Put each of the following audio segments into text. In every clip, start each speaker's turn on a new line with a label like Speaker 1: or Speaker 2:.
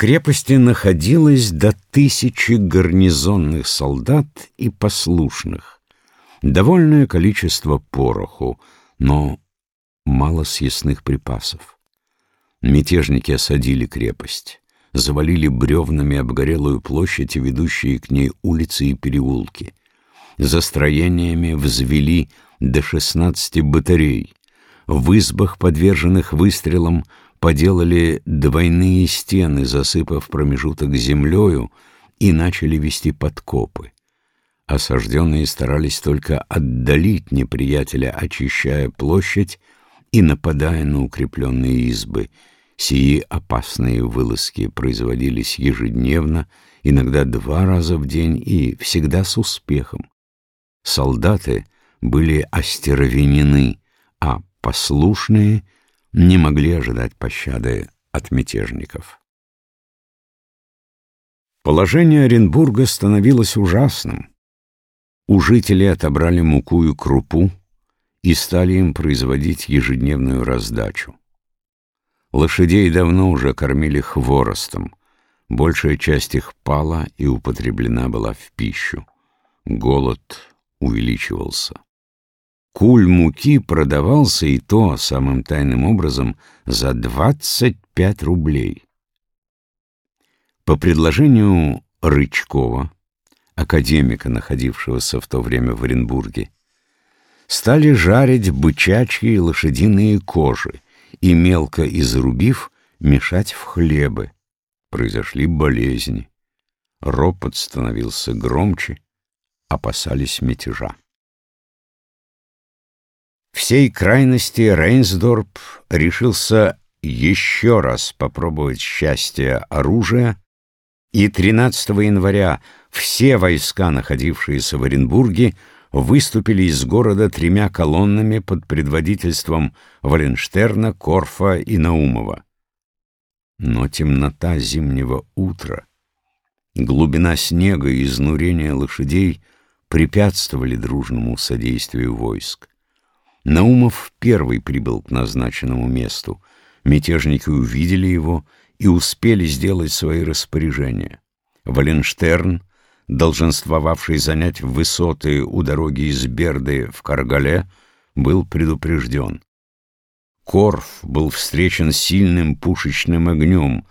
Speaker 1: крепости находилось до тысячи гарнизонных солдат и послушных, довольное количество пороху, но мало съестных припасов. Мятежники осадили крепость, завалили бревнами обгорелую площадь и ведущие к ней улицы и переулки. За строениями взвели до шестнадцати батарей. В избах, подверженных выстрелам, поделали двойные стены, засыпав промежуток землею, и начали вести подкопы. Осажденные старались только отдалить неприятеля, очищая площадь и нападая на укрепленные избы. Сии опасные вылазки производились ежедневно, иногда два раза в день и всегда с успехом. Солдаты были остервенены, а послушные не могли ожидать пощады от мятежников. Положение Оренбурга становилось ужасным. У жителей отобрали муку и крупу и стали им производить ежедневную раздачу. Лошадей давно уже кормили хворостом, большая часть их пала и употреблена была в пищу. Голод увеличивался. Куль муки продавался и то самым тайным образом за 25 рублей. По предложению Рычкова, академика, находившегося в то время в Оренбурге, стали жарить бычачьи и лошадиные кожи и, мелко изрубив, мешать в хлебы. Произошли болезни. Ропот становился громче, опасались мятежа. Всей крайности Рейнсдорп решился еще раз попробовать счастье оружия, и 13 января все войска, находившиеся в Оренбурге, выступили из города тремя колоннами под предводительством Валенштерна, Корфа и Наумова. Но темнота зимнего утра, глубина снега и изнурение лошадей препятствовали дружному содействию войск. Наумов первый прибыл к назначенному месту. Мятежники увидели его и успели сделать свои распоряжения. Валенштерн, долженствовавший занять высоты у дороги из Берды в Каргале, был предупрежден. Корф был встречен сильным пушечным огнем.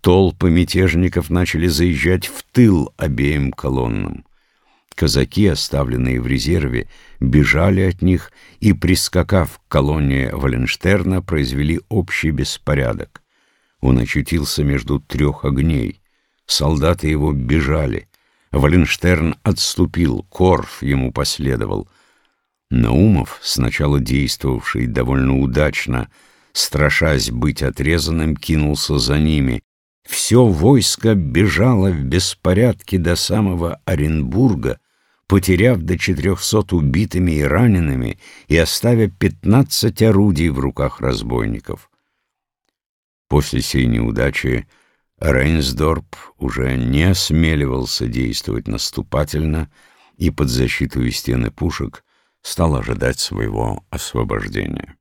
Speaker 1: Толпы мятежников начали заезжать в тыл обеим колоннам. Казаки, оставленные в резерве, бежали от них и, прискакав к колонне Валенштерна, произвели общий беспорядок. Он очутился между трех огней. Солдаты его бежали. Валенштерн отступил, Корф ему последовал. Наумов, сначала действовавший довольно удачно, страшась быть отрезанным, кинулся за ними. Все войско бежало в беспорядке до самого Оренбурга, потеряв до четырехсот убитыми и ранеными и оставив пятнадцать орудий в руках разбойников. После сей неудачи Рейнсдорп уже не осмеливался действовать наступательно и под защиту стены пушек стал ожидать своего освобождения.